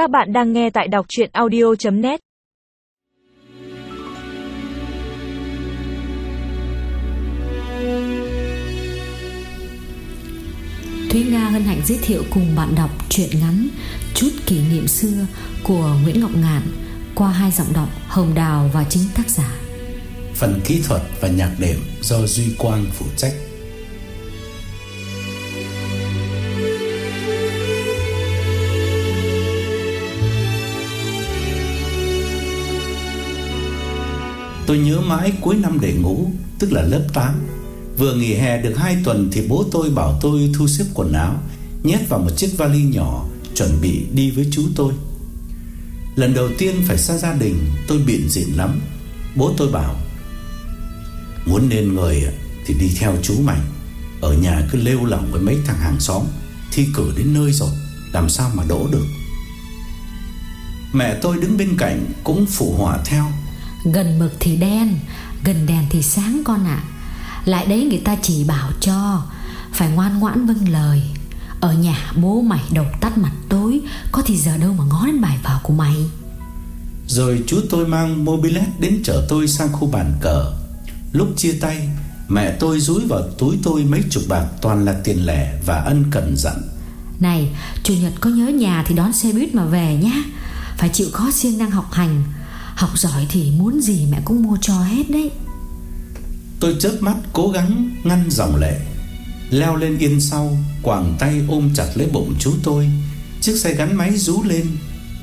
Các bạn đang nghe tại đọc chuyện audio.net Thúy Nga hân hạnh giới thiệu cùng bạn đọc truyện ngắn Chút kỷ niệm xưa của Nguyễn Ngọc Ngạn qua hai giọng đọc Hồng Đào và chính tác giả. Phần kỹ thuật và nhạc đệm do Duy Quang phụ trách. Tôi nhớ mãi cuối năm để ngủ, Tức là lớp 8 Vừa nghỉ hè được 2 tuần Thì bố tôi bảo tôi thu xếp quần áo, Nhét vào một chiếc vali nhỏ, Chuẩn bị đi với chú tôi. Lần đầu tiên phải xa gia đình, Tôi bịn diện lắm. Bố tôi bảo, Muốn nên người thì đi theo chú mày. Ở nhà cứ lêu lỏng với mấy thằng hàng xóm, Thi cử đến nơi rồi, Làm sao mà đỗ được? Mẹ tôi đứng bên cạnh Cũng phụ họa theo. Gần mực thì đen Gần đèn thì sáng con ạ. Lại đấy người ta chỉ bảo cho Phải ngoan ngoãn vâng lời. Ở nhà bố mày đầu tắt mặt tối Có thì giờ đâu mà ngó đến bài vở của mày? Rồi chú tôi mang mobilet đến chở tôi sang khu bàn cờ. Lúc chia tay Mẹ tôi rúi vào túi tôi mấy chục bạc Toàn là tiền lẻ và ân cần dặn. Này chủ nhật có nhớ nhà thì đón xe buýt mà về nhá. Phải chịu khó siêng năng học hành Học giỏi thì muốn gì mẹ cũng mua cho hết đấy. Tôi chớp mắt cố gắng ngăn dòng lệ, Leo lên yên sau, Quàng tay ôm chặt lấy bụng chú tôi. Chiếc xe gắn máy rú lên,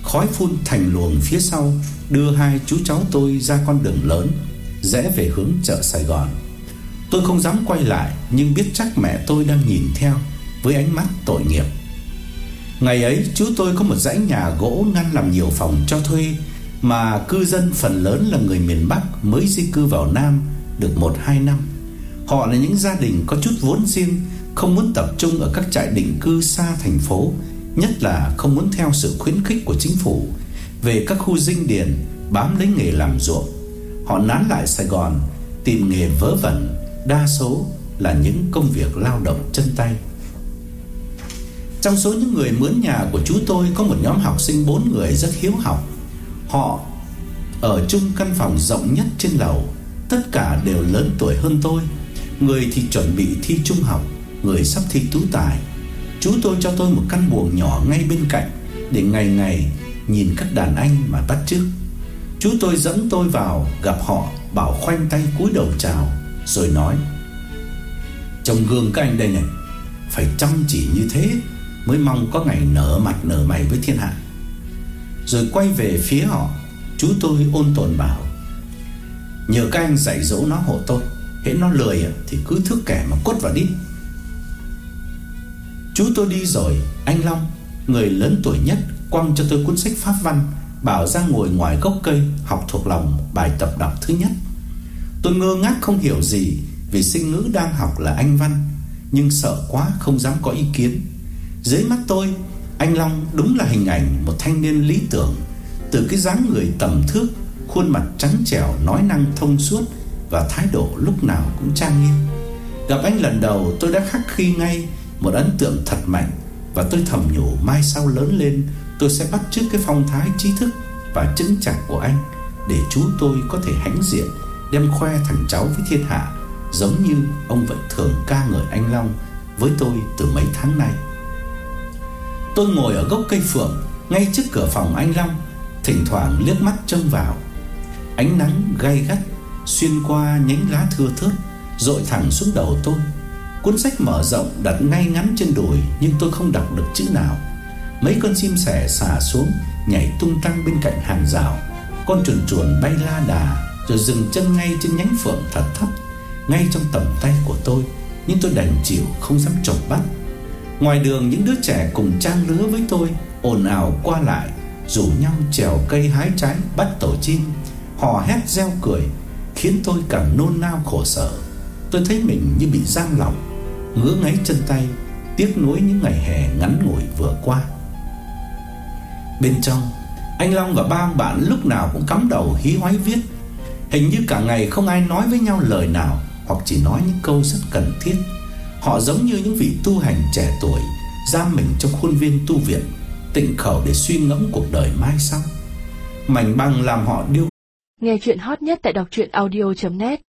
Khói phun thành luồng phía sau, Đưa hai chú cháu tôi ra con đường lớn, Rẽ về hướng chợ Sài Gòn. Tôi không dám quay lại, Nhưng biết chắc mẹ tôi đang nhìn theo Với ánh mắt tội nghiệp. Ngày ấy, chú tôi có một dãy nhà gỗ ngăn làm nhiều phòng cho thuê mà cư dân phần lớn là người miền Bắc Mới di cư vào Nam được 1-2 năm. Họ là những gia đình có chút vốn riêng, Không muốn tập trung ở các trại định cư xa thành phố, Nhất là không muốn theo sự khuyến khích của chính phủ, Về các khu dinh điền, Bám lấy nghề làm ruộng. Họ nán lại Sài Gòn, Tìm nghề vớ vẩn, Đa số là những công việc lao động chân tay. Trong số những người mướn nhà của chú tôi Có một nhóm học sinh 4 người rất hiếu học. Họ ở chung căn phòng rộng nhất trên lầu, Tất cả đều lớn tuổi hơn tôi. Người thì chuẩn bị thi trung học, Người sắp thi tú tài. Chú tôi cho tôi một căn buồng nhỏ ngay bên cạnh, Để ngày ngày nhìn các đàn anh mà bắt chước. Chú tôi dẫn tôi vào, gặp họ, Bảo khoanh tay cúi đầu chào, Rồi nói Trong gương các anh đây này, Phải chăm chỉ như thế, Mới mong có ngày nở mặt nở mày với thiên hạ. Rồi quay về phía họ. Chú tôi ôn tồn bảo, Nhờ các anh dạy dỗ nó hộ tôi, Hễ nó lười à, thì cứ thức kẻ mà quất vào đi. Chú tôi đi rồi, Anh Long, Người lớn tuổi nhất, Quăng cho tôi cuốn sách pháp văn, Bảo ra ngồi ngoài gốc cây, Học thuộc lòng bài tập đọc thứ nhất. Tôi ngơ ngác không hiểu gì, Vì sinh ngữ đang học là anh văn, Nhưng sợ quá không dám có ý kiến. Dưới mắt tôi anh Long đúng là hình ảnh Một thanh niên lý tưởng, Từ cái dáng người tầm thước, Khuôn mặt trắng trẻo, nói năng thông suốt Và thái độ lúc nào cũng trang nghiêm. Gặp anh lần đầu, tôi đã khắc khi ngay Một ấn tượng thật mạnh Và tôi thầm nhủ mai sau lớn lên, Tôi sẽ bắt chước cái phong thái trí thức Và chứng chặt của anh Để chú tôi có thể hãnh diện, Đem khoe thằng cháu với thiên hạ, Giống như ông vẫn thường ca ngợi anh Long Với tôi từ mấy tháng nay. Tôi ngồi ở gốc cây phượng, Ngay trước cửa phòng anh Long, Thỉnh thoảng liếc mắt trông vào. Ánh nắng gay gắt, Xuyên qua nhánh lá thưa thớt rọi thẳng xuống đầu tôi. Cuốn sách mở rộng đặt ngay ngắn trên đùi, Nhưng tôi không đọc được chữ nào. Mấy con chim sẻ xả xuống, Nhảy tung tăng bên cạnh hàng rào. Con chuồn chuồn bay la đà, Rồi dừng chân ngay trên nhánh phượng thật thấp, Ngay trong tầm tay của tôi. Nhưng tôi đành chịu, không dám chộp bắt Ngoài đường, những đứa trẻ cùng trang lứa với tôi, ồn ào qua lại, Rủ nhau trèo cây hái trái, bắt tổ chim. Hò hét reo cười, Khiến tôi càng nôn nao khổ sở. Tôi thấy mình như bị giam lỏng, Ngứa ngáy chân tay, Tiếc nuối những ngày hè ngắn ngủi vừa qua. Bên trong, Anh Long và ba ông bạn lúc nào cũng cắm đầu hí hoái viết. Hình như cả ngày không ai nói với nhau lời nào Hoặc chỉ nói những câu rất cần thiết. Họ giống như những vị tu hành trẻ tuổi, Giam mình trong khuôn viên tu viện, tịnh khẩu để suy ngẫm cuộc đời mai sau. Mảnh băng làm họ điêu Nghe chuyện hot nhất tại đọc truyện audio.net